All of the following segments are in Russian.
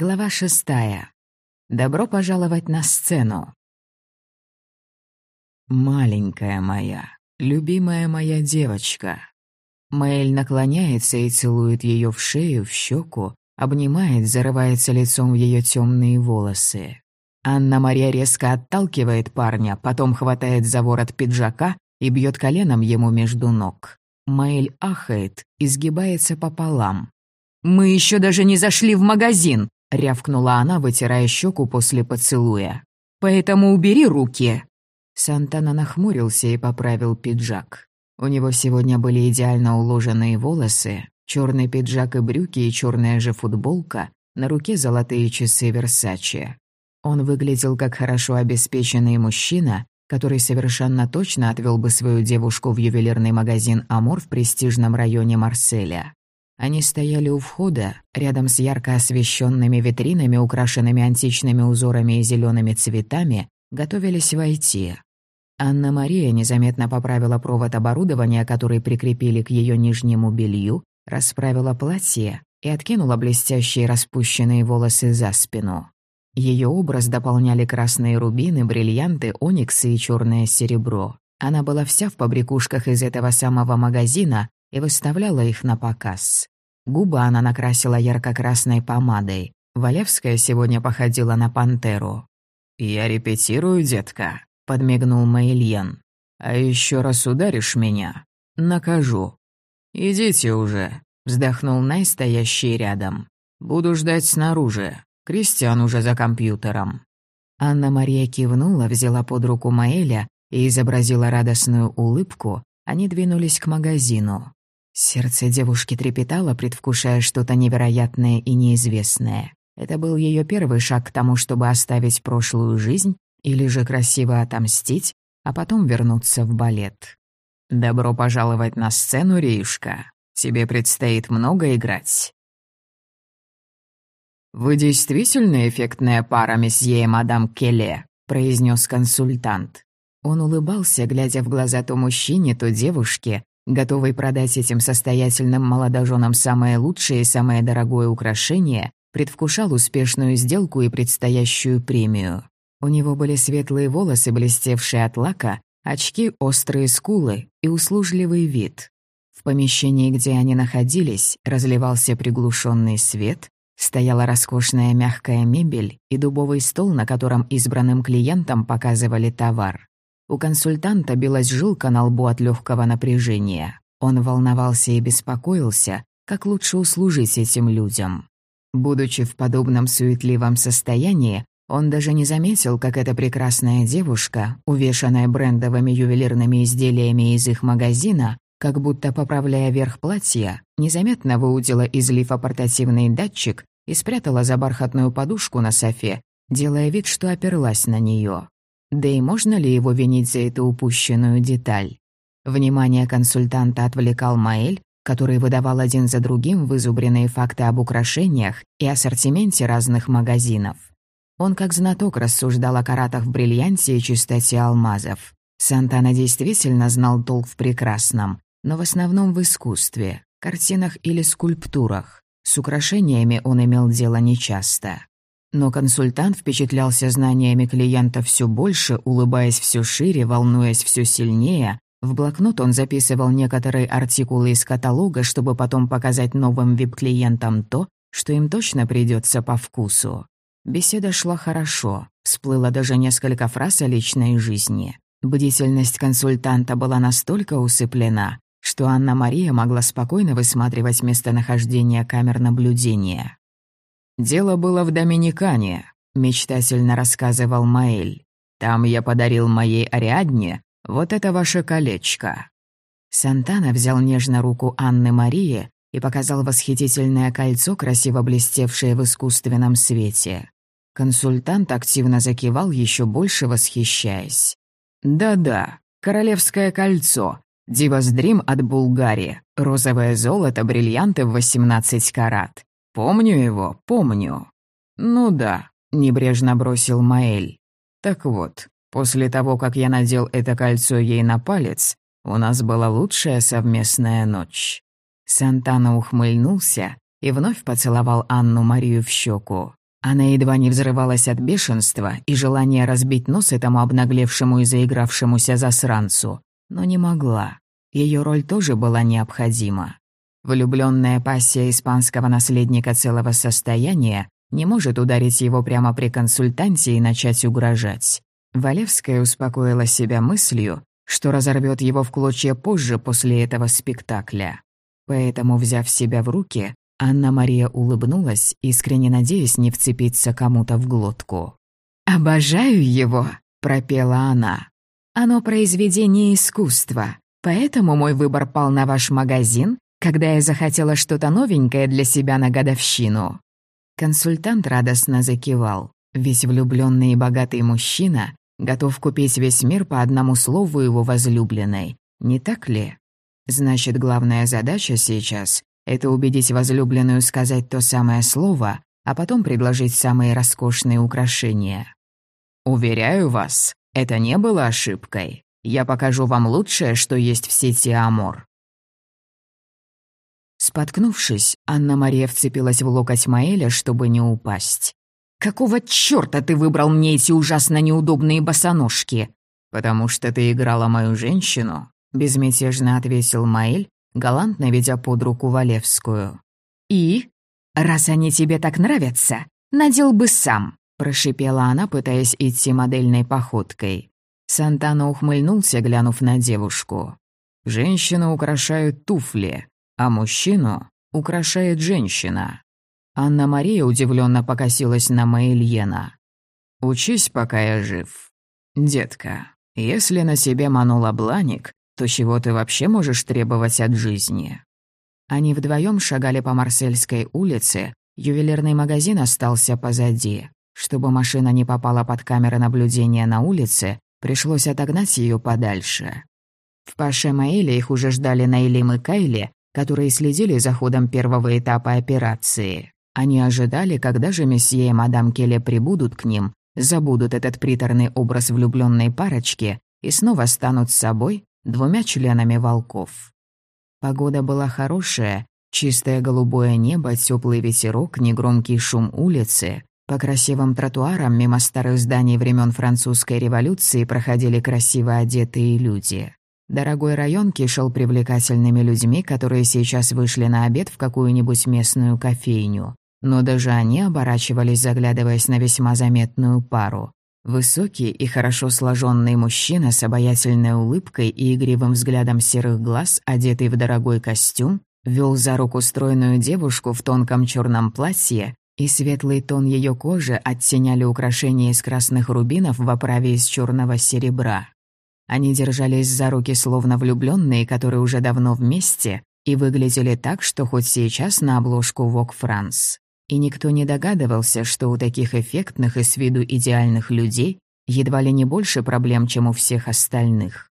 Глава шестая. Добро пожаловать на сцену. Маленькая моя, любимая моя девочка. Мэйль наклоняется и целует ее в шею, в щеку, обнимает, зарывается лицом в ее темные волосы. Анна-Мария резко отталкивает парня, потом хватает за ворот пиджака и бьет коленом ему между ног. Мэйль ахает, изгибается пополам. «Мы еще даже не зашли в магазин!» — рявкнула она, вытирая щеку после поцелуя. «Поэтому убери руки!» Сантана нахмурился и поправил пиджак. У него сегодня были идеально уложенные волосы, черный пиджак и брюки и черная же футболка, на руке золотые часы Версачи. Он выглядел как хорошо обеспеченный мужчина, который совершенно точно отвел бы свою девушку в ювелирный магазин «Амор» в престижном районе Марселя. Они стояли у входа, рядом с ярко освещенными витринами, украшенными античными узорами и зелеными цветами, готовились войти. Анна-Мария незаметно поправила провод оборудования, который прикрепили к ее нижнему белью, расправила платье и откинула блестящие распущенные волосы за спину. Ее образ дополняли красные рубины, бриллианты, ониксы и черное серебро. Она была вся в побрякушках из этого самого магазина, и выставляла их на показ. Губы она накрасила ярко-красной помадой. Валевская сегодня походила на пантеру. «Я репетирую, детка», — подмигнул Маильен. «А еще раз ударишь меня, накажу». «Идите уже», — вздохнул Най, стоящий рядом. «Буду ждать снаружи. Кристиан уже за компьютером». Анна-Мария кивнула, взяла под руку Маэля и изобразила радостную улыбку. Они двинулись к магазину. Сердце девушки трепетало, предвкушая что-то невероятное и неизвестное. Это был ее первый шаг к тому, чтобы оставить прошлую жизнь или же красиво отомстить, а потом вернуться в балет. «Добро пожаловать на сцену, Риюшка. Тебе предстоит много играть». «Вы действительно эффектная пара, месье и мадам Келе», — произнес консультант. Он улыбался, глядя в глаза то мужчине, то девушке, готовый продать этим состоятельным молодоженам самое лучшее и самое дорогое украшение, предвкушал успешную сделку и предстоящую премию. У него были светлые волосы, блестевшие от лака, очки, острые скулы и услужливый вид. В помещении, где они находились, разливался приглушенный свет, стояла роскошная мягкая мебель и дубовый стол, на котором избранным клиентам показывали товар. У консультанта билась жилка на лбу от легкого напряжения. Он волновался и беспокоился, как лучше услужить этим людям. Будучи в подобном суетливом состоянии, он даже не заметил, как эта прекрасная девушка, увешанная брендовыми ювелирными изделиями из их магазина, как будто поправляя верх платья, незаметно выудила из лифа портативный датчик и спрятала за бархатную подушку на софе, делая вид, что оперлась на нее. Да и можно ли его винить за эту упущенную деталь? Внимание консультанта отвлекал Маэль, который выдавал один за другим вызубренные факты об украшениях и ассортименте разных магазинов. Он как знаток рассуждал о каратах в бриллианте и чистоте алмазов. Сантана действительно знал толк в прекрасном, но в основном в искусстве, картинах или скульптурах. С украшениями он имел дело нечасто. Но консультант впечатлялся знаниями клиента все больше, улыбаясь все шире, волнуясь все сильнее. В блокнот он записывал некоторые артикулы из каталога, чтобы потом показать новым вип-клиентам то, что им точно придется по вкусу. Беседа шла хорошо, всплыло даже несколько фраз о личной жизни. Бдительность консультанта была настолько усыплена, что Анна-Мария могла спокойно высматривать местонахождение камер наблюдения. «Дело было в Доминикане», — мечтательно рассказывал Маэль. «Там я подарил моей Ариадне вот это ваше колечко». Сантана взял нежно руку Анны Марии и показал восхитительное кольцо, красиво блестевшее в искусственном свете. Консультант активно закивал, еще больше восхищаясь. «Да-да, королевское кольцо. Дивасдрим от Булгарии. Розовое золото, бриллианты в 18 карат. «Помню его, помню». «Ну да», — небрежно бросил Маэль. «Так вот, после того, как я надел это кольцо ей на палец, у нас была лучшая совместная ночь». Сантана ухмыльнулся и вновь поцеловал Анну Марию в щеку. Она едва не взрывалась от бешенства и желания разбить нос этому обнаглевшему и заигравшемуся засранцу, но не могла. Ее роль тоже была необходима. Влюбленная пассия испанского наследника целого состояния не может ударить его прямо при консультанте и начать угрожать. Валевская успокоила себя мыслью, что разорвет его в клочья позже после этого спектакля. Поэтому, взяв себя в руки, Анна-Мария улыбнулась, искренне надеясь не вцепиться кому-то в глотку. «Обожаю его», — пропела она. «Оно произведение искусства, поэтому мой выбор пал на ваш магазин, когда я захотела что-то новенькое для себя на годовщину». Консультант радостно закивал. Весь влюбленный и богатый мужчина готов купить весь мир по одному слову его возлюбленной, не так ли? Значит, главная задача сейчас — это убедить возлюбленную сказать то самое слово, а потом предложить самые роскошные украшения. Уверяю вас, это не было ошибкой. Я покажу вам лучшее, что есть в сети Амор. Споткнувшись, Анна-Мария вцепилась в локоть Маэля, чтобы не упасть. «Какого чёрта ты выбрал мне эти ужасно неудобные босоножки?» «Потому что ты играла мою женщину», — безмятежно ответил Маэль, галантно ведя под руку Валевскую. «И? Раз они тебе так нравятся, надел бы сам», — прошипела она, пытаясь идти модельной походкой. Сантана ухмыльнулся, глянув на девушку. «Женщину украшают туфли, а мужчину украшает женщина». Анна-Мария удивленно покосилась на Маильена. «Учись, пока я жив. Детка, если на себе манула бланик, то чего ты вообще можешь требовать от жизни?» Они вдвоем шагали по Марсельской улице, ювелирный магазин остался позади. Чтобы машина не попала под камеры наблюдения на улице, пришлось отогнать ее подальше. В Паше Маэле их уже ждали Наилим и Кайли, которые следили за ходом первого этапа операции. Они ожидали, когда же месье и мадам Келе прибудут к ним, забудут этот приторный образ влюбленной парочки и снова станут с собой двумя членами волков. Погода была хорошая, чистое голубое небо, теплый ветерок, негромкий шум улицы. По красивым тротуарам мимо старых зданий времен французской революции проходили красиво одетые люди. Дорогой район кишел привлекательными людьми, которые сейчас вышли на обед в какую-нибудь местную кофейню. Но даже они оборачивались, заглядываясь на весьма заметную пару. Высокий и хорошо сложенный мужчина с обаятельной улыбкой и игривым взглядом серых глаз, одетый в дорогой костюм, вел за руку стройную девушку в тонком черном платье, и светлый тон ее кожи оттеняли украшения из красных рубинов в оправе из черного серебра. Они держались за руки словно влюбленные, которые уже давно вместе, и выглядели так, что хоть сейчас на обложку Vogue France и никто не догадывался, что у таких эффектных и с виду идеальных людей едва ли не больше проблем, чем у всех остальных.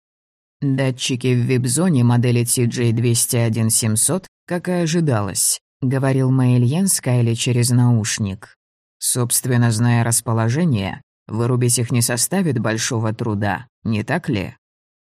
«Датчики в вип-зоне модели TJ-201-700, как и ожидалось», — говорил Мэйльен Скайли через наушник. «Собственно, зная расположение, вырубить их не составит большого труда, не так ли?»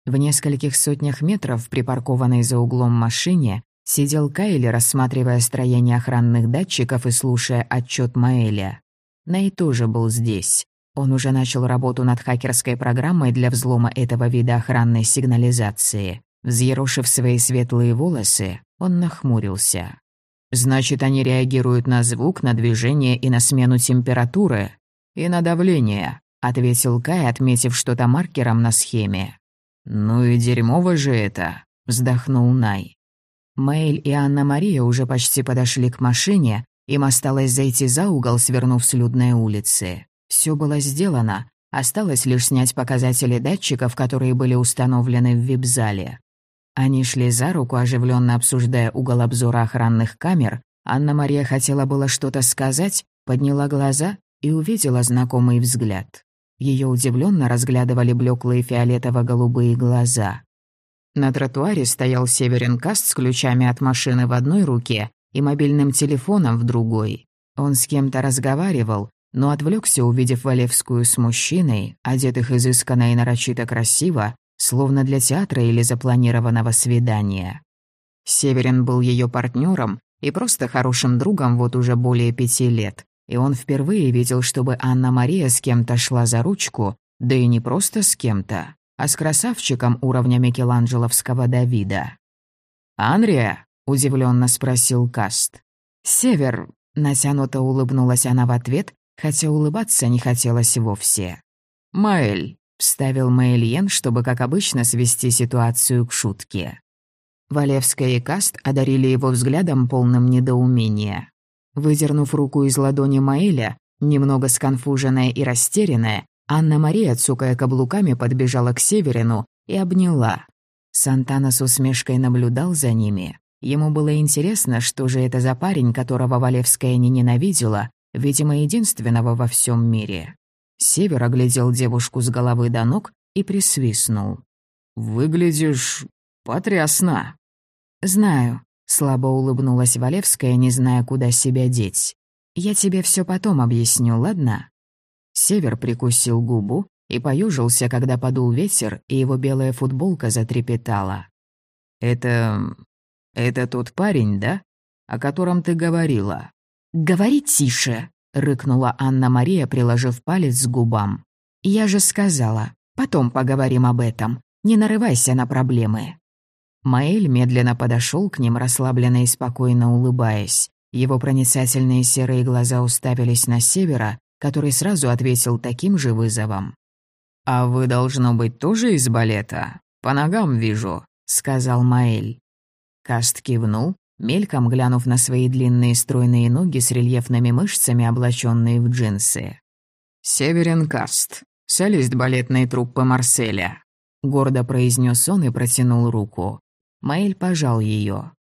В нескольких сотнях метров, припаркованной за углом машине, Сидел Кайли, рассматривая строение охранных датчиков и слушая отчет Маэля. Ней тоже был здесь. Он уже начал работу над хакерской программой для взлома этого вида охранной сигнализации. Взъерошив свои светлые волосы, он нахмурился. «Значит, они реагируют на звук, на движение и на смену температуры. И на давление», — ответил Кай, отметив что-то маркером на схеме. «Ну и дерьмово же это», — вздохнул Най. Мэйль и Анна-Мария уже почти подошли к машине, им осталось зайти за угол, свернув с людной улицы. Все было сделано, осталось лишь снять показатели датчиков, которые были установлены в вип-зале. Они шли за руку, оживленно обсуждая угол обзора охранных камер. Анна-Мария хотела было что-то сказать, подняла глаза и увидела знакомый взгляд. Ее удивленно разглядывали блеклые фиолетово-голубые глаза. На тротуаре стоял Северин Каст с ключами от машины в одной руке и мобильным телефоном в другой. Он с кем-то разговаривал, но отвлекся, увидев Валевскую с мужчиной, одетых изысканно и нарочито красиво, словно для театра или запланированного свидания. Северин был ее партнером и просто хорошим другом вот уже более пяти лет. И он впервые видел, чтобы Анна-Мария с кем-то шла за ручку, да и не просто с кем-то, а с красавчиком уровня Микеланджеловского Давида. «Анрия?» — удивленно спросил Каст. «Север», — натянуто улыбнулась она в ответ, хотя улыбаться не хотелось вовсе. «Маэль», — вставил Маэльен, чтобы, как обычно, свести ситуацию к шутке. Валевская и Каст одарили его взглядом полным недоумения. Выдернув руку из ладони Маэля, немного сконфуженная и растерянная, Анна-Мария, цукая каблуками, подбежала к Северину и обняла. Сантана с усмешкой наблюдал за ними. Ему было интересно, что же это за парень, которого Валевская не ненавидела, видимо, единственного во всем мире. Север оглядел девушку с головы до ног и присвистнул. «Выглядишь потрясно». «Знаю», — слабо улыбнулась Валевская, не зная, куда себя деть. «Я тебе все потом объясню, ладно?» Север прикусил губу и поюжился, когда подул ветер, и его белая футболка затрепетала. «Это... это тот парень, да? О котором ты говорила?» «Говори тише!» — рыкнула Анна-Мария, приложив палец к губам. «Я же сказала, потом поговорим об этом. Не нарывайся на проблемы». Маэль медленно подошел к ним, расслабленно и спокойно улыбаясь. Его проницательные серые глаза уставились на севера, который сразу ответил таким же вызовом. «А вы, должно быть, тоже из балета? По ногам вижу», — сказал Маэль. Каст кивнул, мельком глянув на свои длинные стройные ноги с рельефными мышцами, облаченные в джинсы. «Северин Каст, солист балетной труппы Марселя», — гордо произнес он и протянул руку. Маэль пожал ее.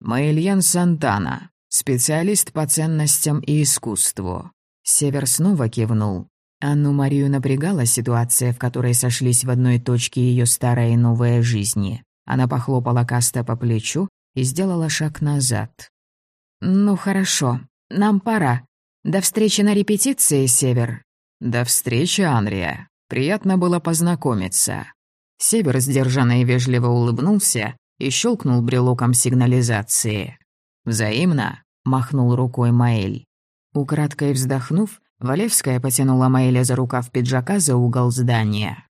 «Маэльян Сантана, специалист по ценностям и искусству. Север снова кивнул. Анну Марию напрягала ситуация, в которой сошлись в одной точке ее старая и новая жизни. Она похлопала Каста по плечу и сделала шаг назад. «Ну хорошо, нам пора. До встречи на репетиции, Север». «До встречи, Анрия. Приятно было познакомиться». Север сдержанно и вежливо улыбнулся и щелкнул брелоком сигнализации. «Взаимно», — махнул рукой Маэль. Украдкой вздохнув, Валевская потянула Маэля за рукав пиджака за угол здания.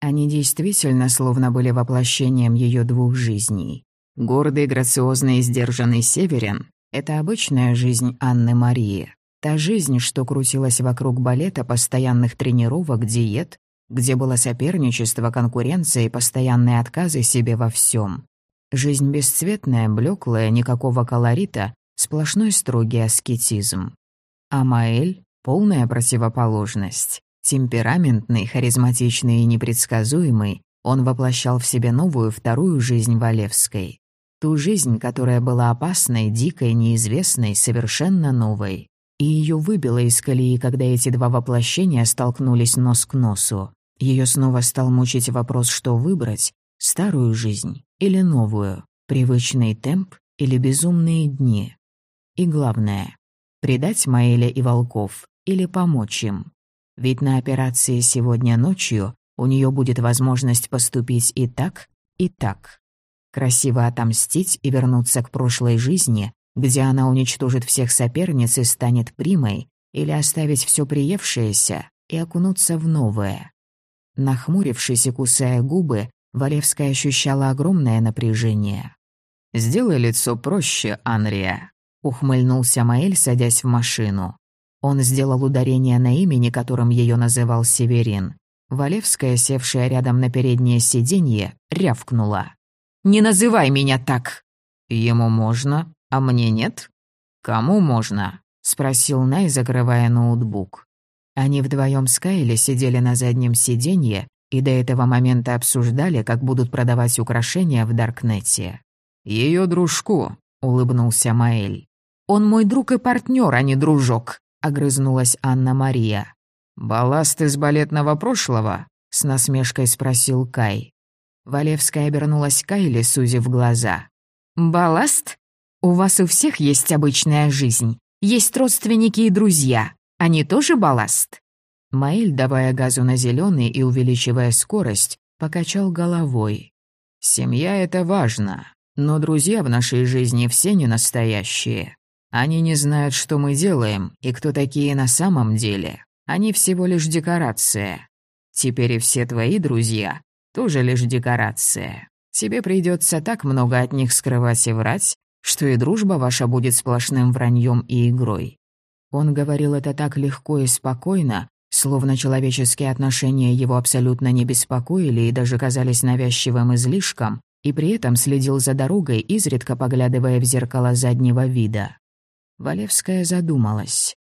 Они действительно словно были воплощением ее двух жизней. Гордый, грациозный и сдержанный северин — это обычная жизнь Анны Марии. Та жизнь, что крутилась вокруг балета, постоянных тренировок, диет, где было соперничество, конкуренция и постоянные отказы себе во всем. Жизнь бесцветная, блеклая, никакого колорита, Сплошной строгий аскетизм. А Маэль — полная противоположность. Темпераментный, харизматичный и непредсказуемый, он воплощал в себе новую вторую жизнь Валевской. Ту жизнь, которая была опасной, дикой, неизвестной, совершенно новой. И ее выбило из колеи, когда эти два воплощения столкнулись нос к носу. Ее снова стал мучить вопрос, что выбрать — старую жизнь или новую, привычный темп или безумные дни. И главное — предать Маэля и волков или помочь им. Ведь на операции сегодня ночью у нее будет возможность поступить и так, и так. Красиво отомстить и вернуться к прошлой жизни, где она уничтожит всех соперниц и станет примой, или оставить все приевшееся и окунуться в новое. Нахмурившись и кусая губы, Валевская ощущала огромное напряжение. «Сделай лицо проще, Анрия», ухмыльнулся Маэль, садясь в машину. Он сделал ударение на имени, которым ее называл Северин. Валевская, севшая рядом на переднее сиденье, рявкнула. «Не называй меня так!» «Ему можно, а мне нет?» «Кому можно?» — спросил Най, закрывая ноутбук. Они вдвоем с Кайли сидели на заднем сиденье и до этого момента обсуждали, как будут продавать украшения в Даркнете. Ее дружку», — улыбнулся Маэль. «Он мой друг и партнер, а не дружок», — огрызнулась Анна-Мария. «Балласт из балетного прошлого?» — с насмешкой спросил Кай. Валевская обернулась Кайли, сузив глаза. «Балласт? У вас у всех есть обычная жизнь. Есть родственники и друзья. Они тоже балласт?» Маэль, давая газу на зеленый и увеличивая скорость, покачал головой. «Семья — это важно, но друзья в нашей жизни все не настоящие. Они не знают, что мы делаем и кто такие на самом деле. Они всего лишь декорация. Теперь и все твои друзья тоже лишь декорация. Тебе придется так много от них скрывать и врать, что и дружба ваша будет сплошным враньем и игрой. Он говорил это так легко и спокойно, словно человеческие отношения его абсолютно не беспокоили и даже казались навязчивым излишком, и при этом следил за дорогой, изредка поглядывая в зеркало заднего вида. Валевская задумалась.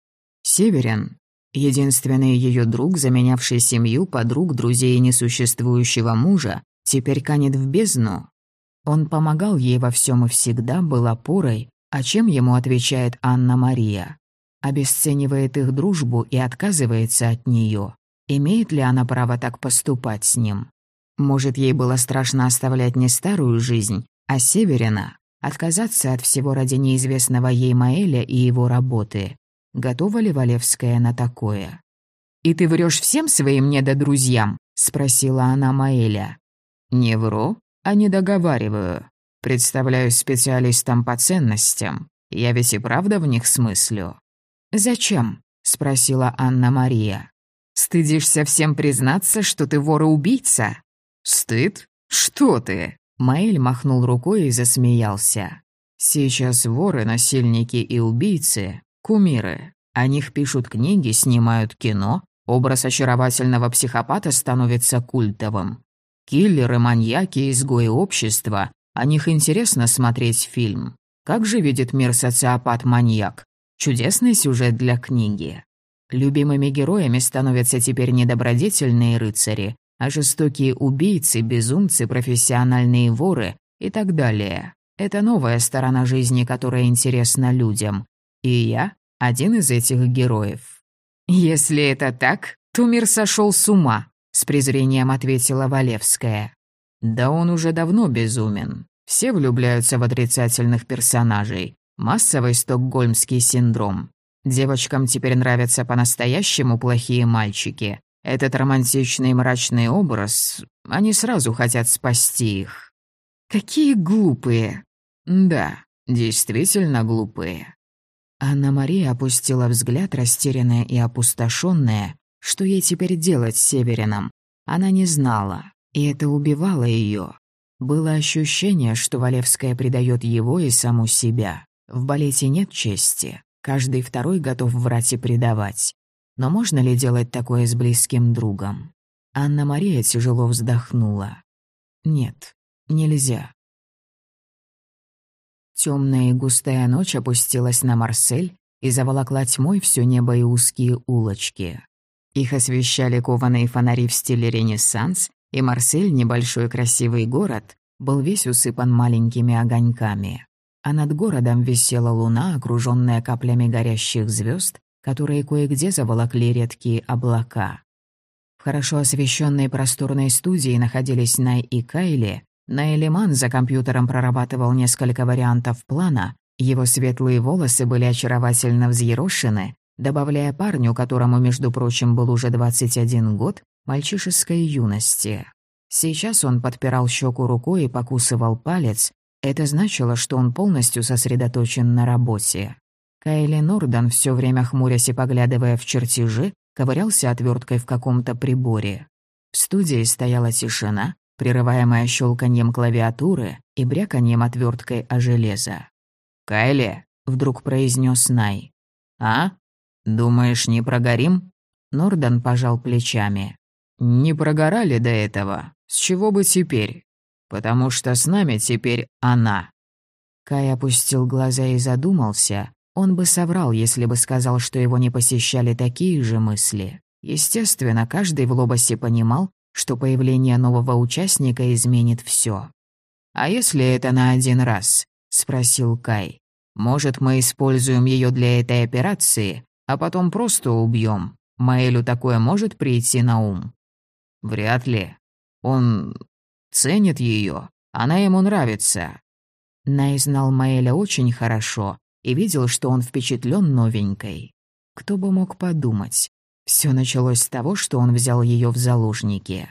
Северин, единственный ее друг, заменявший семью, подруг, друзей несуществующего мужа, теперь канет в бездну. Он помогал ей во всем и всегда, был опорой, а чем ему отвечает Анна-Мария? обесценивает их дружбу и отказывается от нее. Имеет ли она право так поступать с ним? Может, ей было страшно оставлять не старую жизнь, а Северина, отказаться от всего ради неизвестного ей Маэля и его работы. Готова ли Валевская на такое? «И ты врешь всем своим недодрузьям?» — спросила она Маэля. «Не вру, а не договариваю. Представляюсь специалистом по ценностям. Я ведь и правда в них смыслю. «Зачем?» — спросила Анна-Мария. «Стыдишься всем признаться, что ты вор и убийца?» «Стыд? Что ты?» Маэль махнул рукой и засмеялся. «Сейчас воры, насильники и убийцы — кумиры. О них пишут книги, снимают кино, образ очаровательного психопата становится культовым. Киллеры, маньяки, изгои общества — о них интересно смотреть фильм. Как же видит мир социопат-маньяк? Чудесный сюжет для книги. Любимыми героями становятся теперь не добродетельные рыцари, а жестокие убийцы, безумцы, профессиональные воры и так далее. Это новая сторона жизни, которая интересна людям. И я — один из этих героев. «Если это так, то мир сошел с ума», — с презрением ответила Валевская. «Да он уже давно безумен. Все влюбляются в отрицательных персонажей. Массовый стокгольмский синдром. Девочкам теперь нравятся по-настоящему плохие мальчики. Этот романтичный мрачный образ, они сразу хотят спасти их. Какие глупые. Да, действительно глупые. Анна-Мария опустила взгляд, растерянная и опустошенная. Что ей теперь делать с Северином? Она не знала, и это убивало ее. Было ощущение, что Валевская предает его и саму себя. В балете нет чести. Каждый второй готов врать и предавать. Но можно ли делать такое с близким другом? Анна-Мария тяжело вздохнула. Нет, нельзя. Темная и густая ночь опустилась на Марсель и заволокла тьмой все небо и узкие улочки. Их освещали кованые фонари в стиле Ренессанс, и Марсель, небольшой красивый город, был весь усыпан маленькими огоньками а над городом висела луна, окруженная каплями горящих звезд, которые кое-где заволокли редкие облака. В хорошо освещенной просторной студии находились Най и Кайли. Найлиман за компьютером прорабатывал несколько вариантов плана, его светлые волосы были очаровательно взъерошены, добавляя парню, которому, между прочим, был уже 21 год, мальчишеской юности. Сейчас он подпирал щеку рукой и покусывал палец, это значило, что он полностью сосредоточен на работе. Кайли Нордан, все время хмурясь и поглядывая в чертежи, ковырялся отверткой в каком-то приборе. В студии стояла тишина, прерываемая щелканьем клавиатуры и бряканьем отверткой о железо. «Кайли», — вдруг произнес Най. «А? Думаешь, не прогорим?» Нордан пожал плечами. «Не прогорали до этого. С чего бы теперь? потому что с нами теперь она». Кай опустил глаза и задумался. Он бы соврал, если бы сказал, что его не посещали такие же мысли. Естественно, каждый в Лобосе понимал, что появление нового участника изменит все. «А если это на один раз?» — спросил Кай. «Может, мы используем ее для этой операции, а потом просто убьем? Маэлю такое может прийти на ум?» «Вряд ли. Он Ценит ее, она ему нравится». Най знал Маэля очень хорошо и видел, что он впечатлен новенькой. Кто бы мог подумать. Все началось с того, что он взял ее в заложники.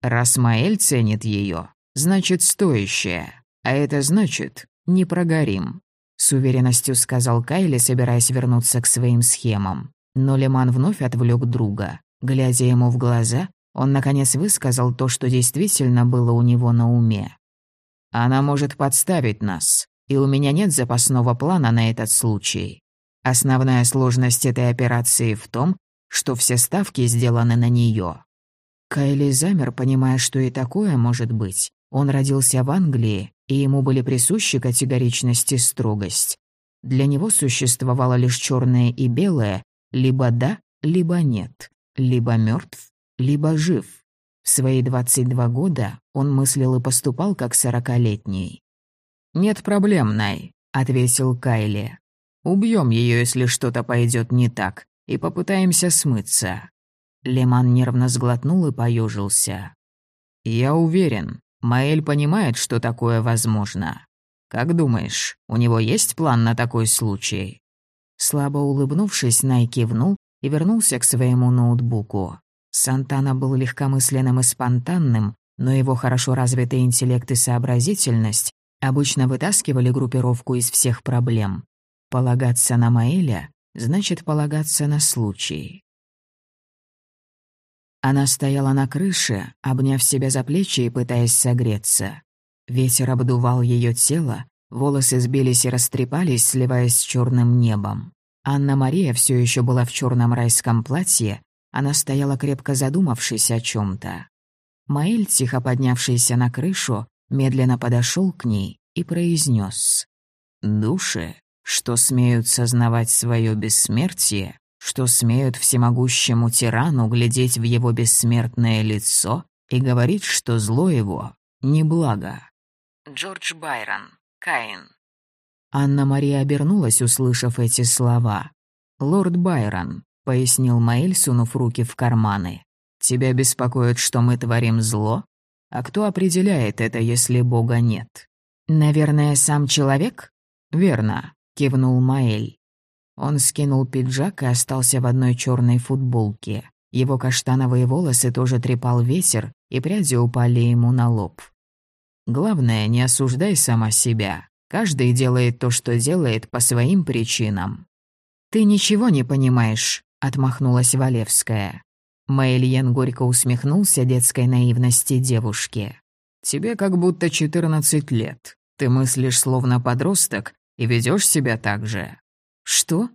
Раз Маэль ценит ее, значит стоящая, а это значит не прогорим. — с уверенностью сказал Кайли, собираясь вернуться к своим схемам. Но Леман вновь отвлек друга. Глядя ему в глаза, он, наконец, высказал то, что действительно было у него на уме. «Она может подставить нас, и у меня нет запасного плана на этот случай. Основная сложность этой операции в том, что все ставки сделаны на нее. Кайли замер, понимая, что и такое может быть. Он родился в Англии, и ему были присущи категоричность и строгость. Для него существовало лишь черное и белое, либо да, либо нет, либо мертв, либо жив. В свои 22 года он мыслил и поступал как сорокалетний. «Нет проблем, Най», — ответил Кайли. «Убьем ее, если что-то пойдет не так, и попытаемся смыться». Леман нервно сглотнул и поежился. «Я уверен, Маэль понимает, что такое возможно. Как думаешь, у него есть план на такой случай?» Слабо улыбнувшись, Най кивнул и вернулся к своему ноутбуку. Сантана был легкомысленным и спонтанным, но его хорошо развитый интеллект и сообразительность обычно вытаскивали группировку из всех проблем. Полагаться на Маэля значит полагаться на случай. Она стояла на крыше, обняв себя за плечи и пытаясь согреться. Ветер обдувал ее тело, волосы сбились и растрепались, сливаясь с черным небом. Анна-Мария все еще была в черном райском платье, она стояла крепко задумавшись о чем то Маэль, тихо поднявшийся на крышу, медленно подошел к ней и произнес: «Души, что смеют сознавать свое бессмертие, что смеют всемогущему тирану глядеть в его бессмертное лицо и говорить, что зло его — не благо». Джордж Байрон, Каин. Анна-Мария обернулась, услышав эти слова. «Лорд Байрон», — пояснил Маэль, сунув руки в карманы. «Тебя беспокоит, что мы творим зло? А кто определяет это, если Бога нет?» «Наверное, сам человек?» «Верно», — кивнул Маэль. Он скинул пиджак и остался в одной черной футболке. Его каштановые волосы тоже трепал ветер, и пряди упали ему на лоб. «Главное, не осуждай сама себя. Каждый делает то, что делает, по своим причинам». «Ты ничего не понимаешь», — отмахнулась Валевская. Мэйльен горько усмехнулся детской наивности девушки. «Тебе как будто четырнадцать лет. Ты мыслишь словно подросток и ведешь себя так же. Что?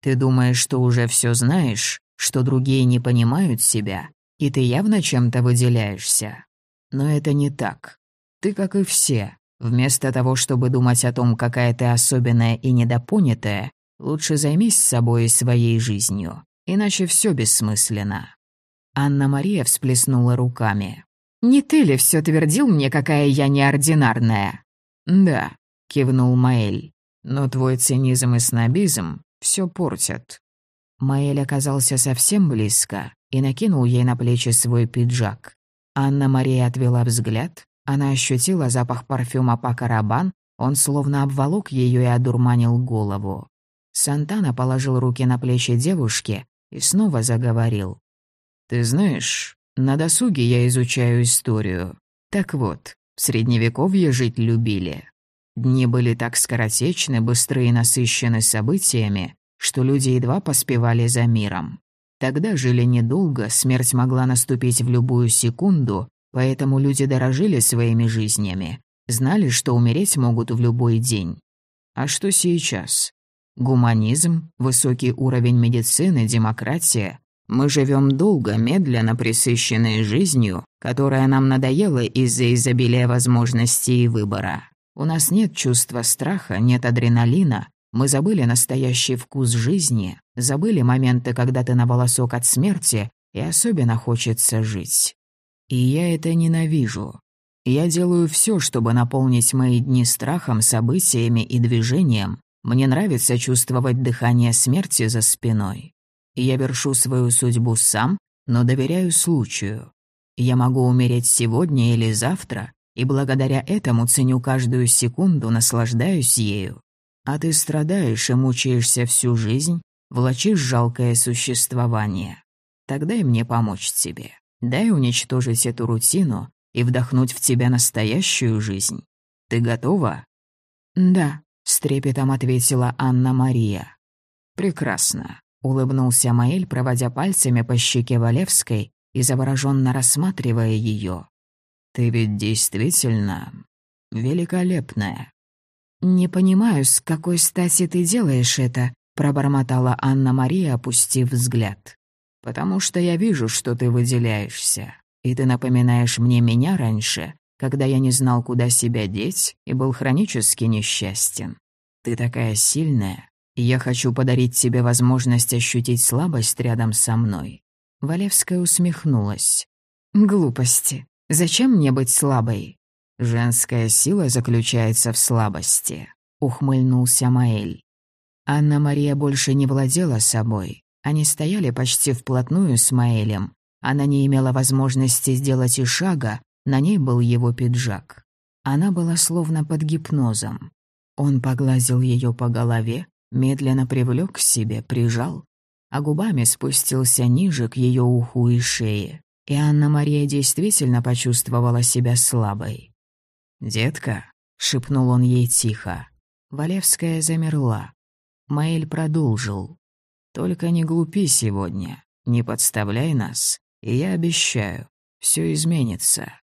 Ты думаешь, что уже все знаешь, что другие не понимают себя, и ты явно чем-то выделяешься. Но это не так. Ты, как и все, вместо того, чтобы думать о том, какая ты особенная и недопонятая, лучше займись собой и своей жизнью, иначе все бессмысленно. Анна-Мария всплеснула руками. «Не ты ли все твердил мне, какая я неординарная?» «Да», — кивнул Маэль. Но твой цинизм и снобизм все портят». Маэль оказался совсем близко и накинул ей на плечи свой пиджак. Анна-Мария отвела взгляд, она ощутила запах парфюма по карабан, он словно обволок ее и одурманил голову. Сантана положил руки на плечи девушки и снова заговорил. «Ты знаешь, на досуге я изучаю историю. Так вот, в Средневековье жить любили. Дни были так скоротечны, быстрые и насыщены событиями, что люди едва поспевали за миром. Тогда жили недолго, смерть могла наступить в любую секунду, поэтому люди дорожили своими жизнями, знали, что умереть могут в любой день. А что сейчас? Гуманизм, высокий уровень медицины, демократия. Мы живем долго, медленно присыщенные жизнью, которая нам надоела из-за изобилия возможностей и выбора. У нас нет чувства страха, нет адреналина. Мы забыли настоящий вкус жизни, забыли моменты, когда ты на волосок от смерти, и особенно хочется жить. И я это ненавижу. Я делаю все, чтобы наполнить мои дни страхом, событиями и движением. Мне нравится чувствовать дыхание смерти за спиной. Я вершу свою судьбу сам, но доверяю случаю. Я могу умереть сегодня или завтра, и благодаря этому ценю каждую секунду, наслаждаюсь ею. А ты страдаешь и мучаешься всю жизнь, влачишь жалкое существование. Тогда и мне помочь тебе. Дай уничтожить эту рутину и вдохнуть в тебя настоящую жизнь. Ты готова? Да, — с трепетом ответила Анна-Мария. «Прекрасно», — улыбнулся Маэль, проводя пальцами по щеке Валевской и завороженно рассматривая ее. «Ты ведь действительно великолепная». «Не понимаю, с какой стати ты делаешь это», — пробормотала Анна-Мария, опустив взгляд. «Потому что я вижу, что ты выделяешься, и ты напоминаешь мне меня раньше, когда я не знал, куда себя деть и был хронически несчастен. Ты такая сильная, и я хочу подарить тебе возможность ощутить слабость рядом со мной». Валевская усмехнулась. «Глупости. Зачем мне быть слабой?» «Женская сила заключается в слабости», — ухмыльнулся Маэль. Анна-Мария больше не владела собой. Они стояли почти вплотную с Маэлем. Она не имела возможности сделать и шага, на ней был его пиджак. Она была словно под гипнозом. Он погладил ее по голове, медленно привлек к себе, прижал, а губами спустился ниже к ее уху и шее. И Анна-Мария действительно почувствовала себя слабой. «Детка», — шепнул он ей тихо. Валевская замерла. Маэль продолжил. «Только не глупи сегодня, не подставляй нас, и я обещаю, все изменится».